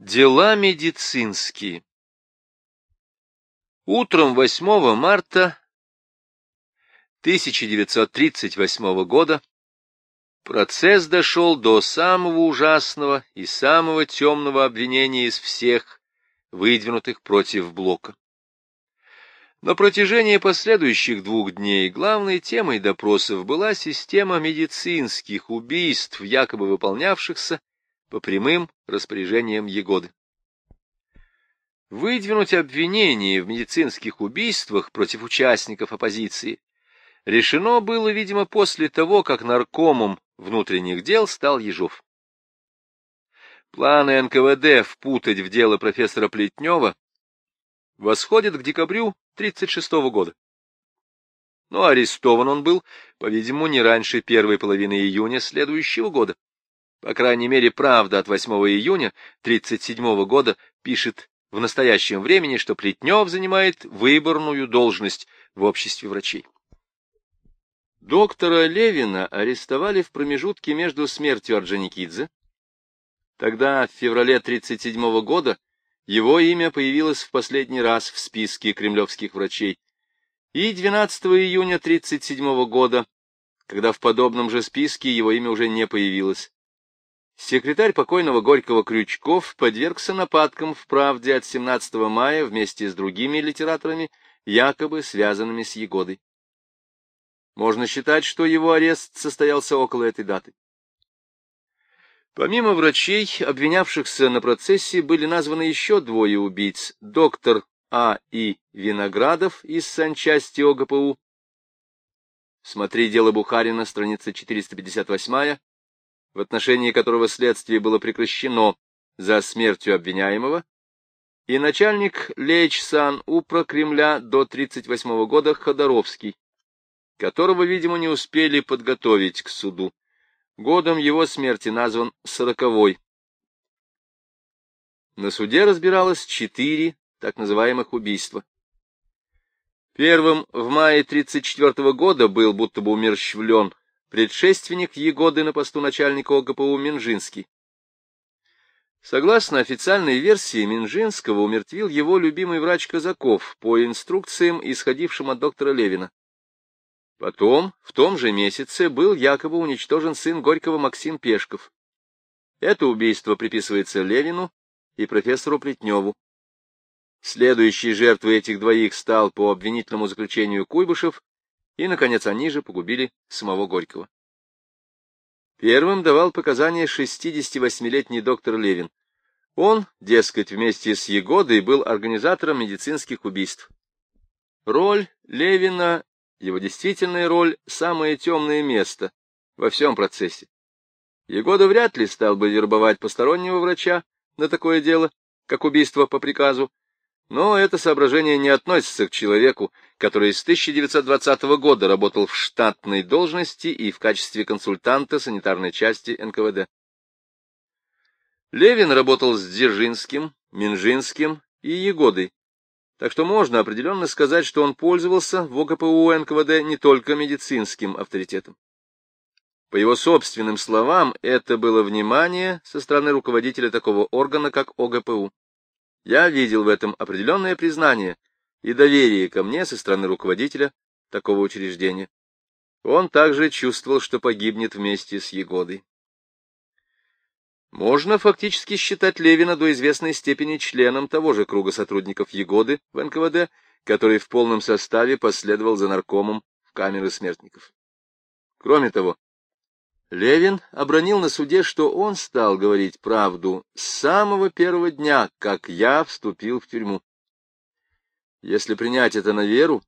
Дела медицинские Утром 8 марта 1938 года процесс дошел до самого ужасного и самого темного обвинения из всех, выдвинутых против Блока. На протяжении последующих двух дней главной темой допросов была система медицинских убийств, якобы выполнявшихся по прямым распоряжениям Егоды. Выдвинуть обвинение в медицинских убийствах против участников оппозиции решено было, видимо, после того, как наркомом внутренних дел стал Ежов. Планы НКВД впутать в дело профессора Плетнева восходят к декабрю 1936 года. Но арестован он был, по-видимому, не раньше первой половины июня следующего года. По крайней мере, «Правда» от 8 июня 1937 года пишет в настоящем времени, что Плетнев занимает выборную должность в обществе врачей. Доктора Левина арестовали в промежутке между смертью Орджоникидзе. Тогда, в феврале 1937 года, его имя появилось в последний раз в списке кремлевских врачей. И 12 июня 1937 года, когда в подобном же списке его имя уже не появилось. Секретарь покойного Горького Крючков подвергся нападкам в «Правде» от 17 мая вместе с другими литераторами, якобы связанными с Егодой. Можно считать, что его арест состоялся около этой даты. Помимо врачей, обвинявшихся на процессе, были названы еще двое убийц — доктор А. И. Виноградов из санчасти ОГПУ. Смотри дело Бухарина, страница 458 в отношении которого следствие было прекращено за смертью обвиняемого, и начальник Лейч-Сан-Упра Кремля до 1938 года Ходоровский, которого, видимо, не успели подготовить к суду. Годом его смерти назван сороковой. На суде разбиралось четыре так называемых убийства. Первым в мае 1934 года был будто бы умерщвлен предшественник Егоды на посту начальника ОГПУ Минжинский. Согласно официальной версии, Минжинского умертвил его любимый врач Казаков по инструкциям, исходившим от доктора Левина. Потом, в том же месяце, был якобы уничтожен сын Горького Максим Пешков. Это убийство приписывается Левину и профессору Плетневу. Следующей жертвой этих двоих стал по обвинительному заключению Куйбышев, и, наконец, они же погубили самого Горького. Первым давал показания 68-летний доктор Левин. Он, дескать, вместе с Егодой был организатором медицинских убийств. Роль Левина, его действительная роль, самое темное место во всем процессе. Егода вряд ли стал бы вербовать постороннего врача на такое дело, как убийство по приказу, но это соображение не относится к человеку, который с 1920 года работал в штатной должности и в качестве консультанта санитарной части НКВД. Левин работал с Дзержинским, Минжинским и Егодой, так что можно определенно сказать, что он пользовался в ОГПУ НКВД не только медицинским авторитетом. По его собственным словам, это было внимание со стороны руководителя такого органа, как ОГПУ. Я видел в этом определенное признание и доверие ко мне со стороны руководителя такого учреждения. Он также чувствовал, что погибнет вместе с Егодой. Можно фактически считать Левина до известной степени членом того же круга сотрудников Егоды в НКВД, который в полном составе последовал за наркомом в камеры смертников. Кроме того, Левин обронил на суде, что он стал говорить правду с самого первого дня, как я вступил в тюрьму. Если принять это на веру,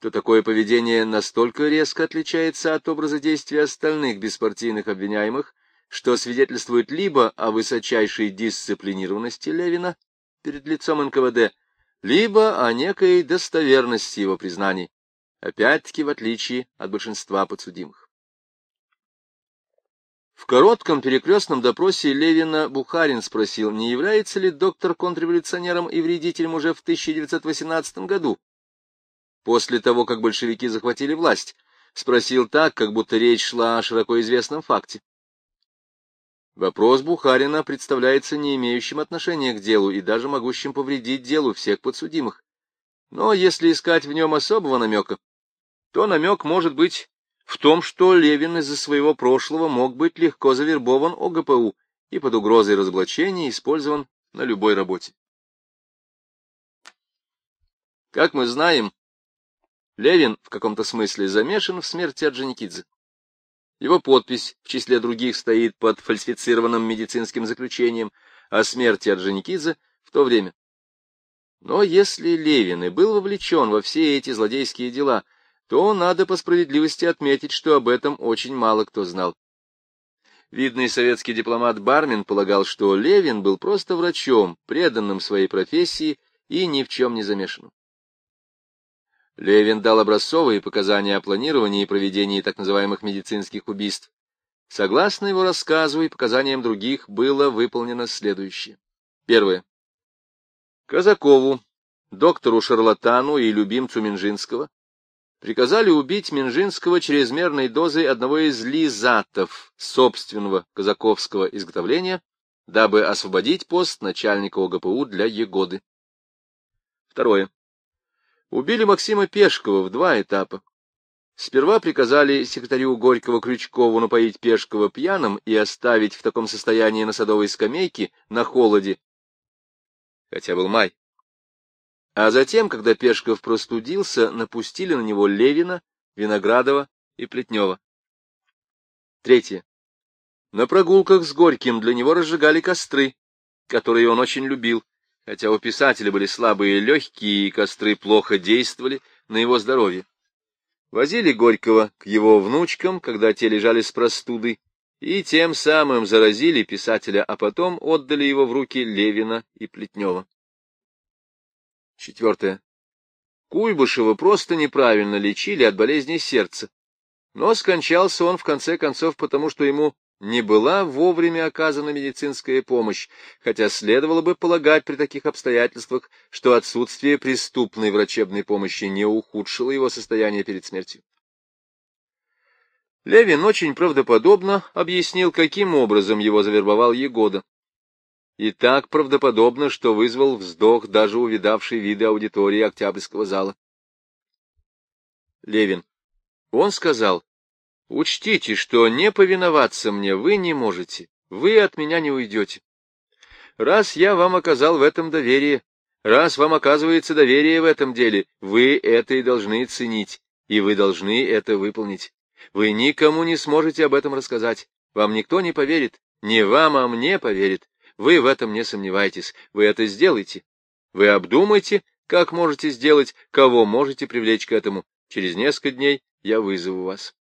то такое поведение настолько резко отличается от образа действия остальных беспартийных обвиняемых, что свидетельствует либо о высочайшей дисциплинированности Левина перед лицом НКВД, либо о некой достоверности его признаний, опять-таки в отличие от большинства подсудимых. В коротком перекрестном допросе Левина Бухарин спросил, не является ли доктор контрреволюционером и вредителем уже в 1918 году, после того, как большевики захватили власть. Спросил так, как будто речь шла о широко известном факте. Вопрос Бухарина представляется не имеющим отношения к делу и даже могущим повредить делу всех подсудимых. Но если искать в нем особого намека, то намек может быть в том, что Левин из-за своего прошлого мог быть легко завербован ОГПУ и под угрозой разоблачения использован на любой работе. Как мы знаем, Левин в каком-то смысле замешан в смерти Орджоникидзе. Его подпись в числе других стоит под фальсифицированным медицинским заключением о смерти Орджоникидзе в то время. Но если Левин и был вовлечен во все эти злодейские дела, то надо по справедливости отметить, что об этом очень мало кто знал. Видный советский дипломат Бармин полагал, что Левин был просто врачом, преданным своей профессии и ни в чем не замешанным. Левин дал образцовые показания о планировании и проведении так называемых медицинских убийств. Согласно его рассказу и показаниям других, было выполнено следующее. Первое. Казакову, доктору-шарлатану и любимцу Минжинского, приказали убить Минжинского чрезмерной дозой одного из лизатов собственного казаковского изготовления, дабы освободить пост начальника ОГПУ для Егоды. Второе. Убили Максима Пешкова в два этапа. Сперва приказали секретарю Горького Крючкову напоить Пешкова пьяным и оставить в таком состоянии на садовой скамейке на холоде, хотя был май. А затем, когда Пешков простудился, напустили на него Левина, Виноградова и Плетнева. Третье. На прогулках с Горьким для него разжигали костры, которые он очень любил, хотя у писателя были слабые легкие, и костры плохо действовали на его здоровье. Возили Горького к его внучкам, когда те лежали с простудой, и тем самым заразили писателя, а потом отдали его в руки Левина и Плетнева. Четвертое. Куйбышева просто неправильно лечили от болезни сердца, но скончался он в конце концов потому, что ему не была вовремя оказана медицинская помощь, хотя следовало бы полагать при таких обстоятельствах, что отсутствие преступной врачебной помощи не ухудшило его состояние перед смертью. Левин очень правдоподобно объяснил, каким образом его завербовал Егода. И так правдоподобно, что вызвал вздох даже увидавший виды аудитории Октябрьского зала. Левин. Он сказал, Учтите, что не повиноваться мне вы не можете, вы от меня не уйдете. Раз я вам оказал в этом доверие, раз вам оказывается доверие в этом деле, вы это и должны ценить, и вы должны это выполнить. Вы никому не сможете об этом рассказать, вам никто не поверит, не вам, а мне поверит. Вы в этом не сомневайтесь, вы это сделаете. Вы обдумайте, как можете сделать, кого можете привлечь к этому. Через несколько дней я вызову вас.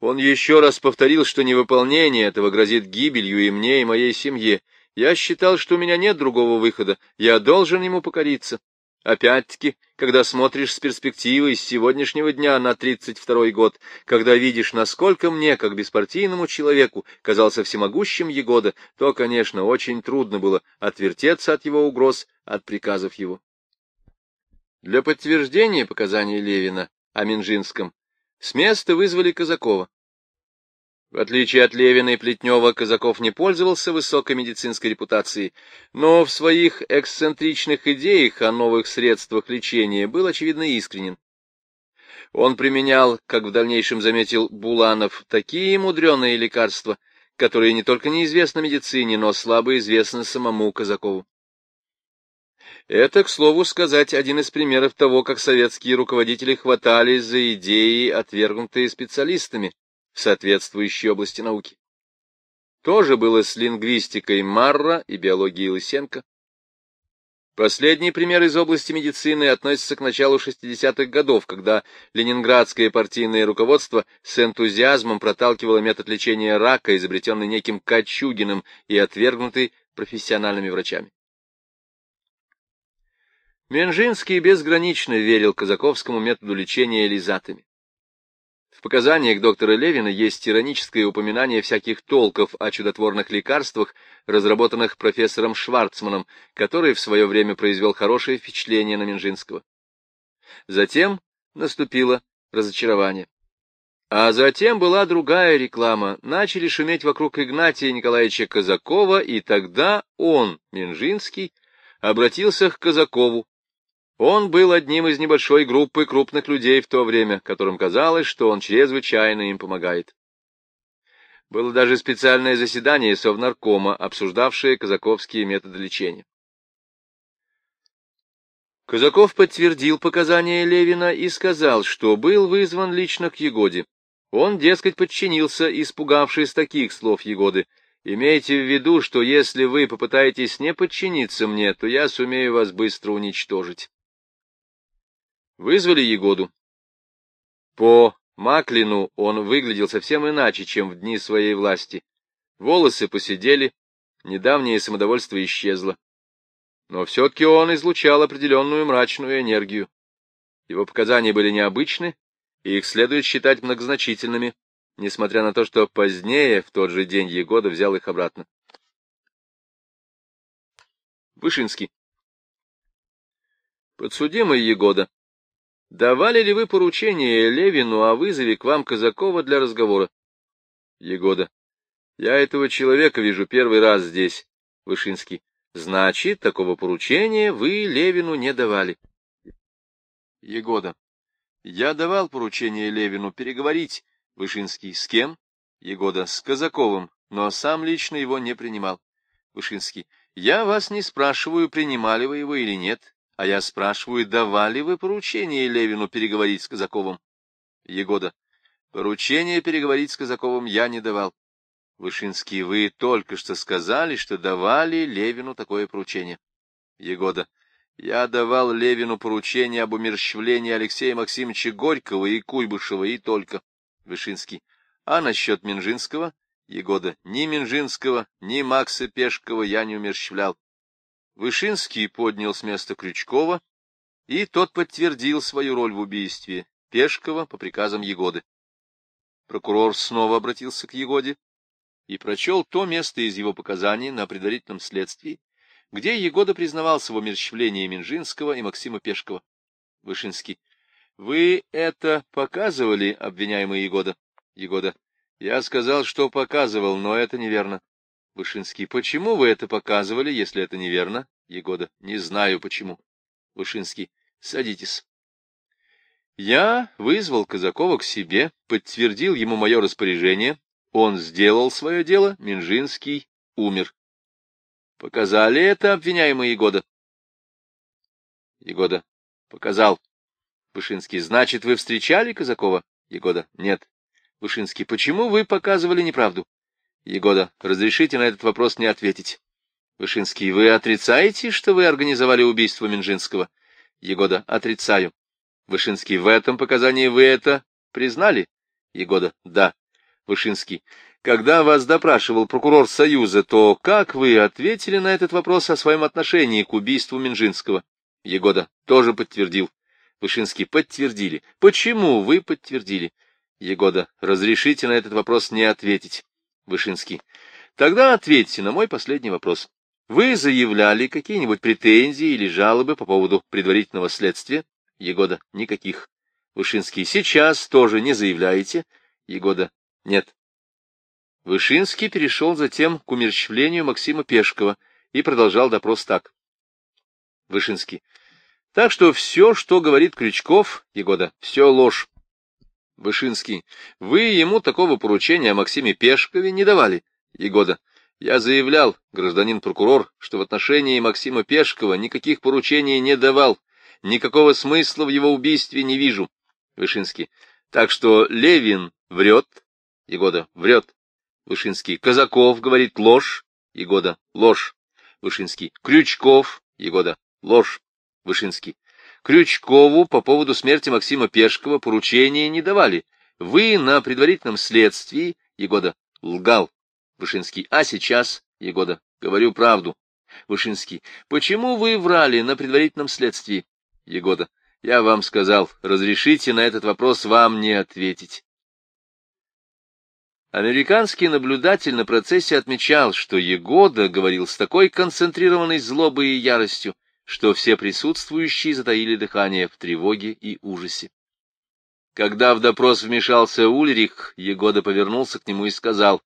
Он еще раз повторил, что невыполнение этого грозит гибелью и мне, и моей семье. Я считал, что у меня нет другого выхода, я должен ему покориться. Опять-таки, когда смотришь с перспективы с сегодняшнего дня на тридцать второй год, когда видишь, насколько мне, как беспартийному человеку, казался всемогущим Егода, то, конечно, очень трудно было отвертеться от его угроз, от приказов его. Для подтверждения показаний Левина о Минжинском с места вызвали Казакова. В отличие от Левина и Плетнева, Казаков не пользовался высокой медицинской репутацией, но в своих эксцентричных идеях о новых средствах лечения был, очевидно, искренен. Он применял, как в дальнейшем заметил Буланов, такие мудреные лекарства, которые не только неизвестны медицине, но слабо известны самому Казакову. Это, к слову сказать, один из примеров того, как советские руководители хватались за идеи, отвергнутые специалистами в соответствующей области науки. То же было с лингвистикой Марра и биологией Лысенко. Последний пример из области медицины относится к началу 60-х годов, когда ленинградское партийное руководство с энтузиазмом проталкивало метод лечения рака, изобретенный неким Качугиным и отвергнутый профессиональными врачами. Менжинский безгранично верил казаковскому методу лечения элизатами. В показаниях доктора Левина есть ироническое упоминание всяких толков о чудотворных лекарствах, разработанных профессором Шварцманом, который в свое время произвел хорошее впечатление на Менжинского. Затем наступило разочарование. А затем была другая реклама. Начали шуметь вокруг Игнатия Николаевича Казакова, и тогда он, Минжинский, обратился к Казакову. Он был одним из небольшой группы крупных людей в то время, которым казалось, что он чрезвычайно им помогает. Было даже специальное заседание Совнаркома, обсуждавшее казаковские методы лечения. Казаков подтвердил показания Левина и сказал, что был вызван лично к Егоде. Он, дескать, подчинился, испугавшись таких слов Егоды. Имейте в виду, что если вы попытаетесь не подчиниться мне, то я сумею вас быстро уничтожить. Вызвали Егоду. По Маклину он выглядел совсем иначе, чем в дни своей власти. Волосы посидели, недавнее самодовольство исчезло. Но все-таки он излучал определенную мрачную энергию. Его показания были необычны, и их следует считать многозначительными, несмотря на то, что позднее, в тот же день Егода, взял их обратно. Вышинский. Подсудимый Егода, давали ли вы поручение Левину о вызове к вам Казакова для разговора? Егода. Я этого человека вижу первый раз здесь. Вышинский. Значит, такого поручения вы Левину не давали. Егода. Я давал поручение Левину переговорить, Вышинский, с кем? Егода, с Казаковым, но сам лично его не принимал. Вышинский, я вас не спрашиваю, принимали вы его или нет, а я спрашиваю, давали вы поручение Левину переговорить с Казаковым? Егода, поручение переговорить с Казаковым я не давал. Вышинский, вы только что сказали, что давали Левину такое поручение. Егода, я давал Левину поручение об умерщвлении Алексея Максимовича Горького и Куйбышева, и только. Вышинский. А насчет Минжинского? Егода. Ни Минжинского, ни Макса Пешкова я не умерщвлял. Вышинский поднял с места Крючкова, и тот подтвердил свою роль в убийстве Пешкова по приказам Егоды. Прокурор снова обратился к Егоде и прочел то место из его показаний на предварительном следствии, где Егода признавался в умерщвлении Минжинского и Максима Пешкова. Вышинский. — Вы это показывали, обвиняемый Егода? Егода. — Я сказал, что показывал, но это неверно. Вышинский. — Почему вы это показывали, если это неверно? Егода. — Не знаю, почему. Вышинский. — Садитесь. Я вызвал Казакова к себе, подтвердил ему мое распоряжение. Он сделал свое дело, Минжинский умер. Показали это обвиняемый Егода? Егода. Показал. Вышинский. Значит, вы встречали Казакова? Егода. Нет. Вышинский. Почему вы показывали неправду? Егода. Разрешите на этот вопрос не ответить. Вышинский. Вы отрицаете, что вы организовали убийство Минжинского? Егода. Отрицаю. Вышинский. В этом показании вы это признали? Егода. Да. Вышинский. Когда вас допрашивал прокурор Союза, то как вы ответили на этот вопрос о своем отношении к убийству Минжинского? Егода тоже подтвердил. Вышинский подтвердили. Почему вы подтвердили? Егода, разрешите на этот вопрос не ответить. Вышинский. Тогда ответьте на мой последний вопрос. Вы заявляли какие-нибудь претензии или жалобы по поводу предварительного следствия? Егода. Никаких. Вышинский. Сейчас тоже не заявляете? Егода. Нет. Вышинский перешел затем к умерщвлению Максима Пешкова и продолжал допрос так. Вышинский. Так что все, что говорит Крючков, Егода, все ложь. Вышинский. Вы ему такого поручения о Максиме Пешкове не давали. Егода. Я заявлял, гражданин прокурор, что в отношении Максима Пешкова никаких поручений не давал, никакого смысла в его убийстве не вижу. Вышинский. Так что Левин врет. Егода. Врет. Вышинский. Казаков говорит ложь. Егода. Ложь. Вышинский. Крючков. Егода. Ложь. Вышинский. Крючкову по поводу смерти Максима Пешкова поручения не давали. Вы на предварительном следствии, Егода, лгал. Вышинский. А сейчас, Егода, говорю правду. Вышинский. Почему вы врали на предварительном следствии? Егода. Я вам сказал, разрешите на этот вопрос вам не ответить. Американский наблюдатель на процессе отмечал, что Егода говорил с такой концентрированной злобой и яростью, что все присутствующие затаили дыхание в тревоге и ужасе. Когда в допрос вмешался Ульрих, Егода повернулся к нему и сказал,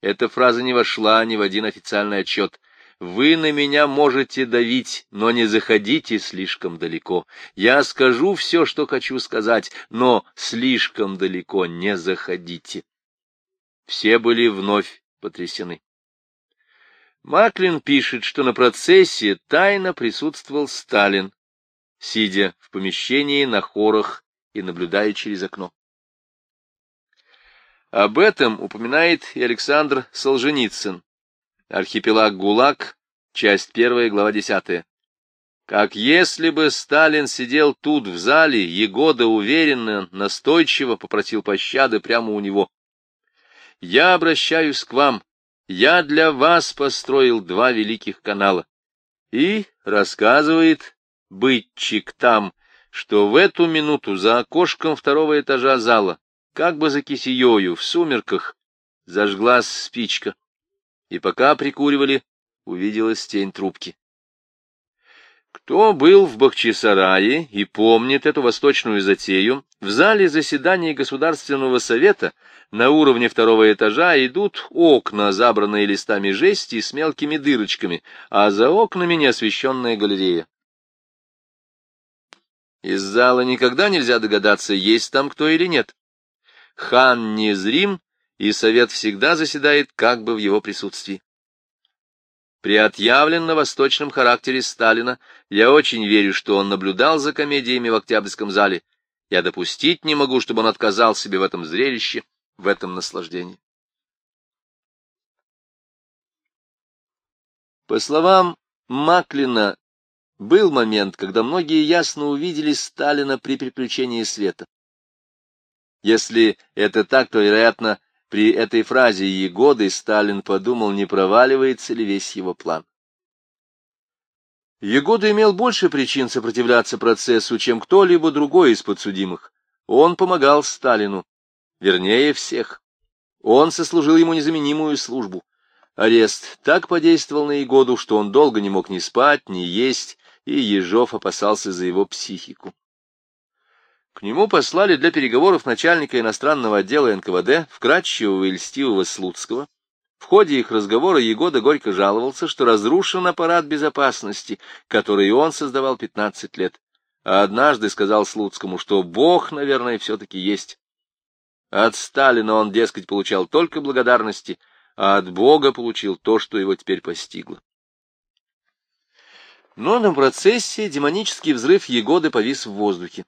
эта фраза не вошла ни в один официальный отчет. Вы на меня можете давить, но не заходите слишком далеко. Я скажу все, что хочу сказать, но слишком далеко не заходите. Все были вновь потрясены. Маклин пишет, что на процессе тайно присутствовал Сталин, сидя в помещении на хорах и наблюдая через окно. Об этом упоминает и Александр Солженицын. Архипелаг ГУЛАГ, часть первая, глава десятая. Как если бы Сталин сидел тут, в зале, Егода уверенно, настойчиво попросил пощады прямо у него. «Я обращаюсь к вам. Я для вас построил два великих канала». И рассказывает бытчик там, что в эту минуту за окошком второго этажа зала, как бы за кисеёю, в сумерках, зажглась спичка, и пока прикуривали, увиделась тень трубки. Кто был в Бахчисарае и помнит эту восточную затею, в зале заседаний Государственного совета на уровне второго этажа идут окна, забранные листами жести с мелкими дырочками, а за окнами неосвещенная галерея. Из зала никогда нельзя догадаться, есть там кто или нет. Хан незрим, и совет всегда заседает как бы в его присутствии. При отъявленно-восточном характере Сталина я очень верю, что он наблюдал за комедиями в Октябрьском зале. Я допустить не могу, чтобы он отказал себе в этом зрелище, в этом наслаждении. По словам Маклина, был момент, когда многие ясно увидели Сталина при приключении света. Если это так, то, вероятно, при этой фразе Егоды Сталин подумал, не проваливается ли весь его план. Егода имел больше причин сопротивляться процессу, чем кто-либо другой из подсудимых. Он помогал Сталину, вернее всех. Он сослужил ему незаменимую службу. Арест так подействовал на Егоду, что он долго не мог ни спать, ни есть, и Ежов опасался за его психику. К нему послали для переговоров начальника иностранного отдела НКВД, вкратчивого и льстивого Слуцкого. В ходе их разговора Егода горько жаловался, что разрушен аппарат безопасности, который он создавал 15 лет. А однажды сказал Слуцкому, что Бог, наверное, все-таки есть. От Сталина он, дескать, получал только благодарности, а от Бога получил то, что его теперь постигло. Но на процессе демонический взрыв Егоды повис в воздухе.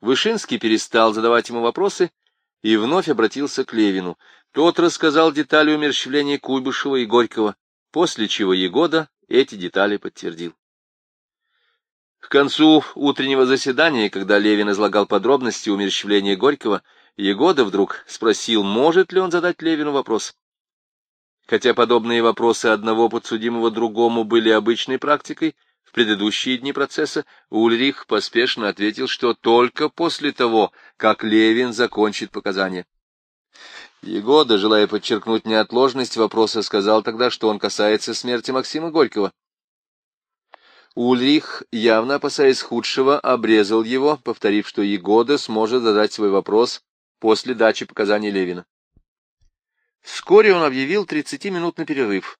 Вышинский перестал задавать ему вопросы и вновь обратился к Левину. Тот рассказал детали умерщвления Куйбышева и Горького, после чего Егода эти детали подтвердил. К концу утреннего заседания, когда Левин излагал подробности умерщвления Горького, Егода вдруг спросил, может ли он задать Левину вопрос. Хотя подобные вопросы одного подсудимого другому были обычной практикой, в предыдущие дни процесса Ульрих поспешно ответил, что только после того, как Левин закончит показания. Егода, желая подчеркнуть неотложность вопроса, сказал тогда, что он касается смерти Максима Горького. Ульрих, явно опасаясь худшего, обрезал его, повторив, что Егода сможет задать свой вопрос после дачи показаний Левина. Вскоре он объявил тридцатиминутный перерыв.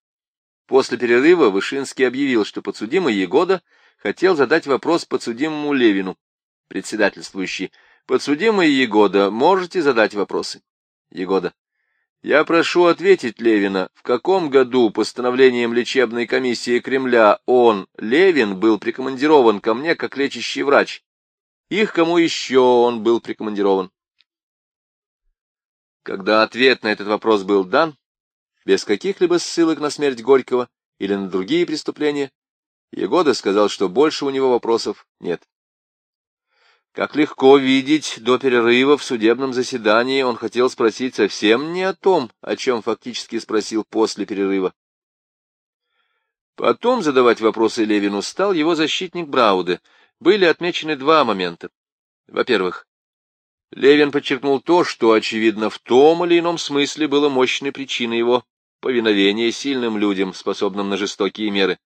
После перерыва Вышинский объявил, что подсудимый Егода хотел задать вопрос подсудимому Левину. Председательствующий. Подсудимый Егода, можете задать вопросы? Егода. Я прошу ответить Левина, в каком году постановлением лечебной комиссии Кремля он, Левин, был прикомандирован ко мне как лечащий врач? Их кому еще он был прикомандирован? Когда ответ на этот вопрос был дан, без каких-либо ссылок на смерть Горького или на другие преступления, Егода сказал, что больше у него вопросов нет. Как легко видеть, до перерыва в судебном заседании он хотел спросить совсем не о том, о чем фактически спросил после перерыва. Потом задавать вопросы Левину стал его защитник Брауде. Были отмечены два момента. Во-первых, Левин подчеркнул то, что, очевидно, в том или ином смысле было мощной причиной его повиновения сильным людям, способным на жестокие меры.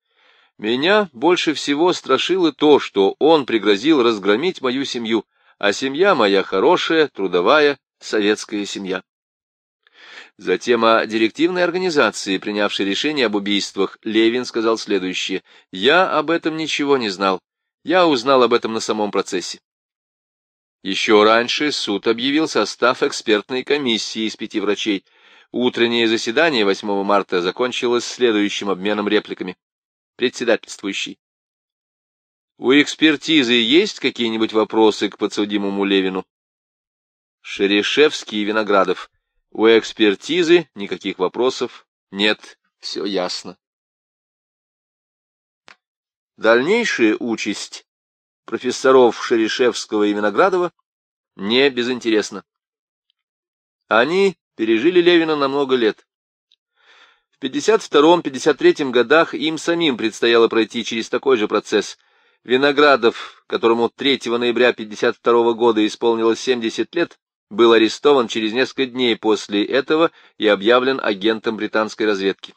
Меня больше всего страшило то, что он пригрозил разгромить мою семью, а семья моя хорошая, трудовая, советская семья. Затем о директивной организации, принявшей решение об убийствах, Левин сказал следующее. «Я об этом ничего не знал. Я узнал об этом на самом процессе. Еще раньше суд объявил состав экспертной комиссии из пяти врачей. Утреннее заседание 8 марта закончилось следующим обменом репликами. Председательствующий. У экспертизы есть какие-нибудь вопросы к подсудимому Левину? Шерешевский и Виноградов. У экспертизы никаких вопросов нет, все ясно. Дальнейшая участь профессоров Шерешевского и Виноградова не безинтересна. Они пережили Левина на много лет. В 52-53 годах им самим предстояло пройти через такой же процесс. Виноградов, которому 3 ноября 52 года исполнилось 70 лет, был арестован через несколько дней после этого и объявлен агентом британской разведки.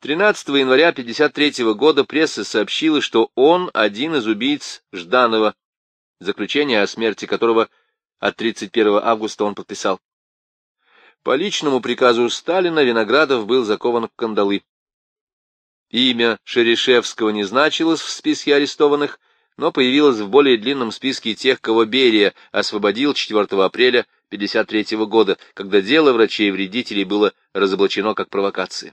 13 января 1953 года пресса сообщила, что он один из убийц Жданова, заключение о смерти которого от 31 августа он подписал. По личному приказу Сталина Виноградов был закован в кандалы. Имя Шерешевского не значилось в списке арестованных, но появилось в более длинном списке тех, кого Берия освободил 4 апреля 1953 года, когда дело врачей-вредителей было разоблачено как провокация.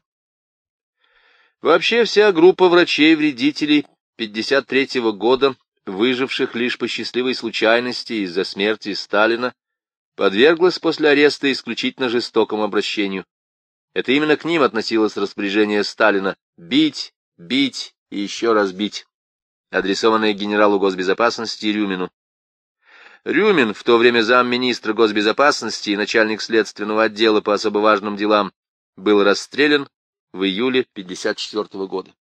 Вообще вся группа врачей-вредителей 1953 года, выживших лишь по счастливой случайности из-за смерти Сталина, подверглась после ареста исключительно жестокому обращению. Это именно к ним относилось распоряжение Сталина «бить, бить и еще раз бить» адресованное генералу госбезопасности Рюмину. Рюмин, в то время замминистра госбезопасности и начальник следственного отдела по особо важным делам, был расстрелян в июле 1954 года.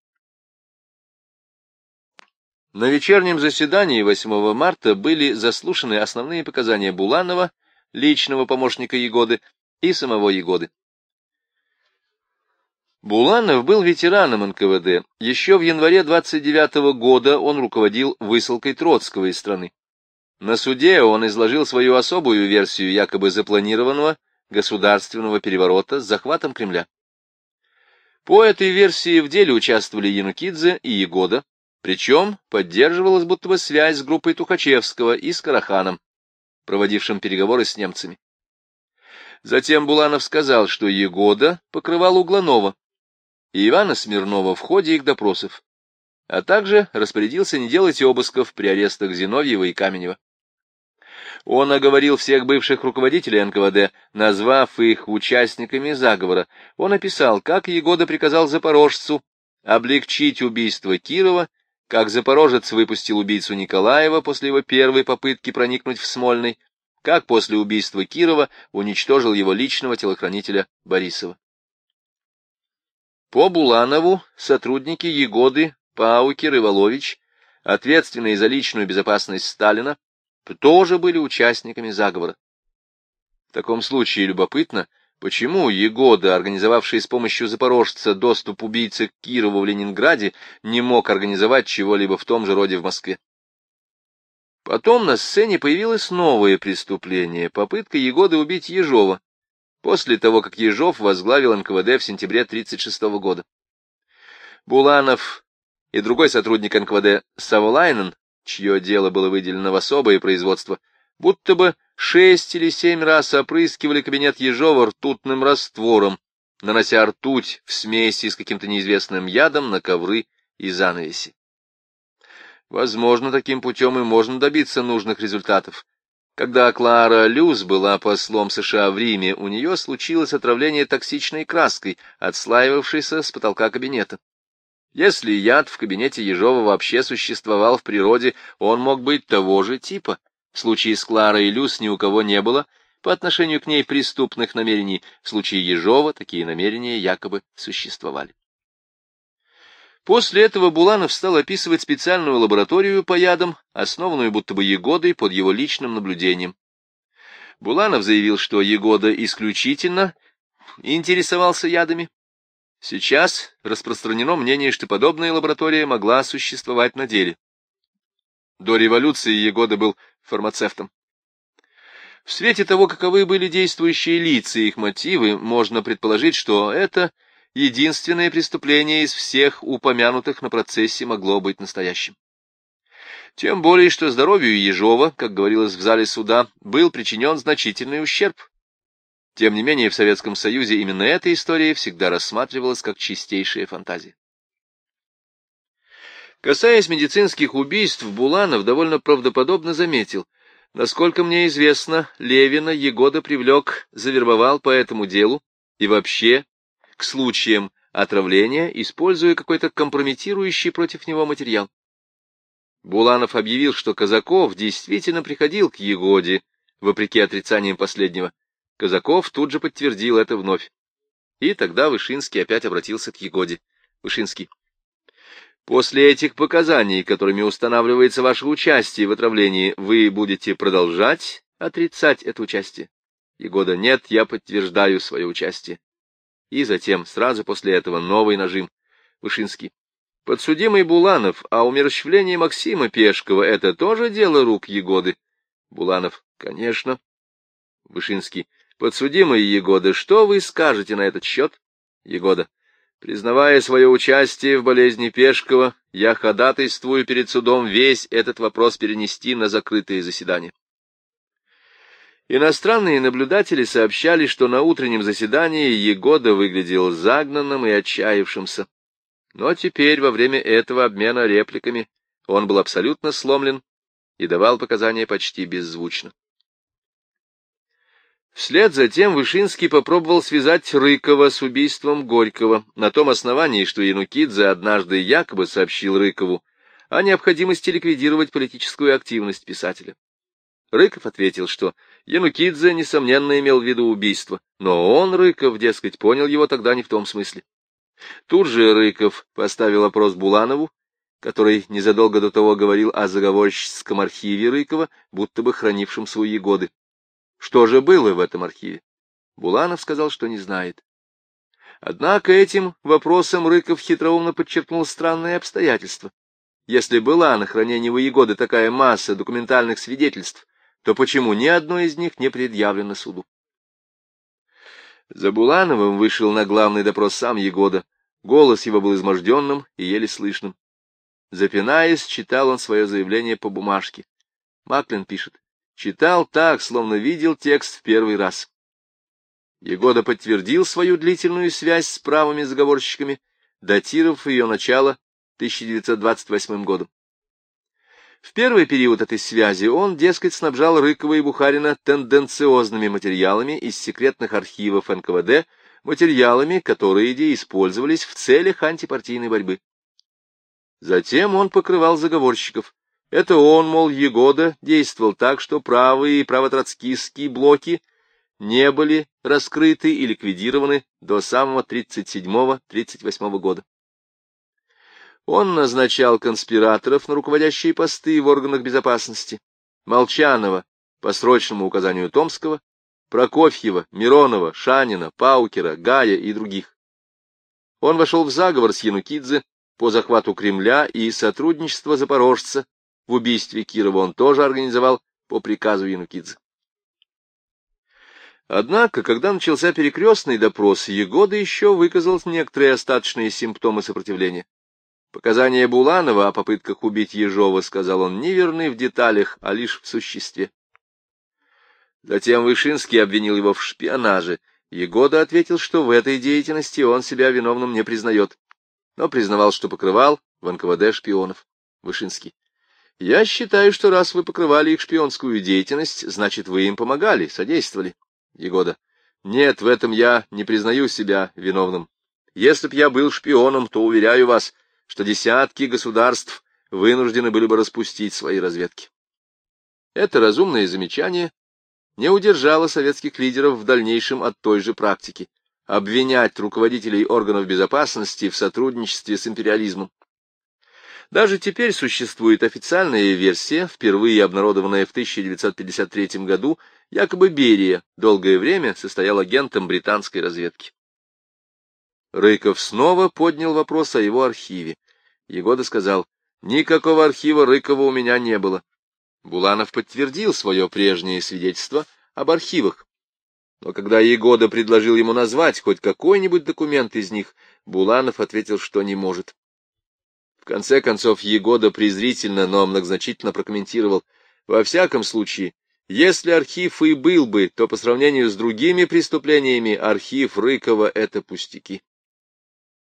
На вечернем заседании 8 марта были заслушаны основные показания Буланова, личного помощника Егоды, и самого Егоды. Буланов был ветераном НКВД. Еще в январе 29 -го года он руководил высылкой Троцкого из страны. На суде он изложил свою особую версию якобы запланированного государственного переворота с захватом Кремля. По этой версии в деле участвовали Янукидзе и Егода, причем поддерживалась будто бы связь с группой Тухачевского и с Караханом, проводившим переговоры с немцами. Затем Буланов сказал, что Егода покрывал Угланова, и Ивана Смирнова в ходе их допросов, а также распорядился не делать обысков при арестах Зиновьева и Каменева. Он оговорил всех бывших руководителей НКВД, назвав их участниками заговора. Он описал, как Егода приказал запорожцу облегчить убийство Кирова, как запорожец выпустил убийцу Николаева после его первой попытки проникнуть в Смольный, как после убийства Кирова уничтожил его личного телохранителя Борисова. По Буланову сотрудники Егоды, Паукер и Волович, ответственные за личную безопасность Сталина, тоже были участниками заговора. В таком случае любопытно, почему Егода, организовавший с помощью запорожца доступ убийцы к Кирову в Ленинграде, не мог организовать чего-либо в том же роде в Москве. Потом на сцене появилось новое преступление — попытка Егоды убить Ежова, после того, как Ежов возглавил НКВД в сентябре 1936 года. Буланов и другой сотрудник НКВД Саволайнен, чье дело было выделено в особое производство, будто бы шесть или семь раз опрыскивали кабинет Ежова ртутным раствором, нанося ртуть в смеси с каким-то неизвестным ядом на ковры и занавеси. Возможно, таким путем и можно добиться нужных результатов, когда Клара Люз была послом США в Риме, у нее случилось отравление токсичной краской, отслаивавшейся с потолка кабинета. Если яд в кабинете Ежова вообще существовал в природе, он мог быть того же типа. В случае с Кларой Люз ни у кого не было по отношению к ней преступных намерений, в случае Ежова такие намерения якобы существовали. После этого Буланов стал описывать специальную лабораторию по ядам, основанную будто бы Егодой под его личным наблюдением. Буланов заявил, что Егода исключительно интересовался ядами. Сейчас распространено мнение, что подобная лаборатория могла существовать на деле. До революции Егода был фармацевтом. В свете того, каковы были действующие лица и их мотивы, можно предположить, что это единственное преступление из всех упомянутых на процессе могло быть настоящим. Тем более, что здоровью Ежова, как говорилось в зале суда, был причинен значительный ущерб. Тем не менее, в Советском Союзе именно эта история всегда рассматривалась как чистейшая фантазия. Касаясь медицинских убийств, Буланов довольно правдоподобно заметил, насколько мне известно, Левина Егода привлек, завербовал по этому делу и вообще к случаям отравления, используя какой-то компрометирующий против него материал. Буланов объявил, что Казаков действительно приходил к Егоде, вопреки отрицаниям последнего. Казаков тут же подтвердил это вновь. И тогда Вышинский опять обратился к Егоде. Вышинский. После этих показаний, которыми устанавливается ваше участие в отравлении, вы будете продолжать отрицать это участие? Егода, нет, я подтверждаю свое участие. И затем, сразу после этого, новый нажим. Вышинский. Подсудимый Буланов, а умерщвление Максима Пешкова — это тоже дело рук Егоды? Буланов. Конечно. Вышинский. Подсудимый Егода, что вы скажете на этот счет? Егода. Признавая свое участие в болезни Пешкова, я ходатайствую перед судом весь этот вопрос перенести на закрытые заседания. Иностранные наблюдатели сообщали, что на утреннем заседании Егода выглядел загнанным и отчаявшимся. Но теперь, во время этого обмена репликами, он был абсолютно сломлен и давал показания почти беззвучно. Вслед за тем Вышинский попробовал связать Рыкова с убийством Горького на том основании, что Янукидзе однажды якобы сообщил Рыкову о необходимости ликвидировать политическую активность писателя. Рыков ответил, что Янукидзе, несомненно, имел в виду убийство, но он, Рыков, дескать, понял его тогда не в том смысле. Тут же Рыков поставил опрос Буланову, который незадолго до того говорил о заговорческом архиве Рыкова, будто бы хранившем свои годы. Что же было в этом архиве? Буланов сказал, что не знает. Однако этим вопросом Рыков хитроумно подчеркнул странное обстоятельство. Если была на хранении в Егоды такая масса документальных свидетельств, то почему ни одно из них не предъявлено суду? За Булановым вышел на главный допрос сам Егода. Голос его был изможденным и еле слышным. Запинаясь, читал он свое заявление по бумажке. Маклин пишет. Читал так, словно видел текст в первый раз. Егода подтвердил свою длительную связь с правыми заговорщиками, датировав ее начало 1928 годом. В первый период этой связи он, дескать, снабжал Рыкова и Бухарина тенденциозными материалами из секретных архивов НКВД, материалами, которые идеи использовались в целях антипартийной борьбы. Затем он покрывал заговорщиков, это он, мол, Егода, действовал так, что правые и правотроцкистские блоки не были раскрыты и ликвидированы до самого 37-38 года. Он назначал конспираторов на руководящие посты в органах безопасности. Молчанова по срочному указанию Томского, Прокофьева, Миронова, Шанина, Паукера, Гая и других. Он вошел в заговор с Янукидзе по захвату Кремля и сотрудничество запорожца в убийстве Кирова он тоже организовал по приказу Янукидзе. Однако, когда начался перекрестный допрос, Егода еще выказал некоторые остаточные симптомы сопротивления. Показания Буланова о попытках убить Ежова, сказал он, не верны в деталях, а лишь в существе. Затем Вышинский обвинил его в шпионаже. Егода ответил, что в этой деятельности он себя виновным не признает, но признавал, что покрывал в НКВД шпионов. Вышинский. Я считаю, что раз вы покрывали их шпионскую деятельность, значит, вы им помогали, содействовали. Егода. Нет, в этом я не признаю себя виновным. Если б я был шпионом, то уверяю вас, что десятки государств вынуждены были бы распустить свои разведки. Это разумное замечание не удержало советских лидеров в дальнейшем от той же практики — обвинять руководителей органов безопасности в сотрудничестве с империализмом. Даже теперь существует официальная версия, впервые обнародованная в 1953 году, якобы Берия долгое время состоял агентом британской разведки. Рыков снова поднял вопрос о его архиве. Егода сказал, Никакого архива Рыкова у меня не было. Буланов подтвердил свое прежнее свидетельство об архивах. Но когда Егода предложил ему назвать хоть какой-нибудь документ из них, Буланов ответил, что не может. В конце концов, Егода презрительно, но многозначительно прокомментировал. Во всяком случае, если архив и был бы, то по сравнению с другими преступлениями архив Рыкова — это пустяки.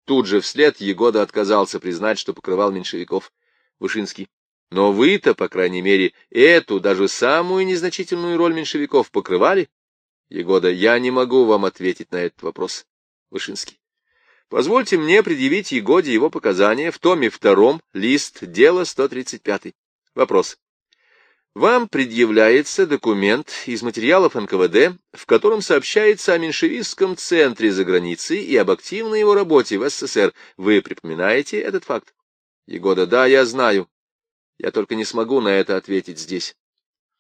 Тут же вслед Егода отказался признать, что покрывал меньшевиков. Вышинский. Но вы-то, по крайней мере, эту, даже самую незначительную роль меньшевиков покрывали? Егода, я не могу вам ответить на этот вопрос. Вышинский. Позвольте мне предъявить Егоде его показания в томе втором, лист, дело 135. Вопрос. Вам предъявляется документ из материалов НКВД, в котором сообщается о меньшевистском центре за границей и об активной его работе в СССР. Вы припоминаете этот факт? Егода, да, я знаю. Я только не смогу на это ответить здесь.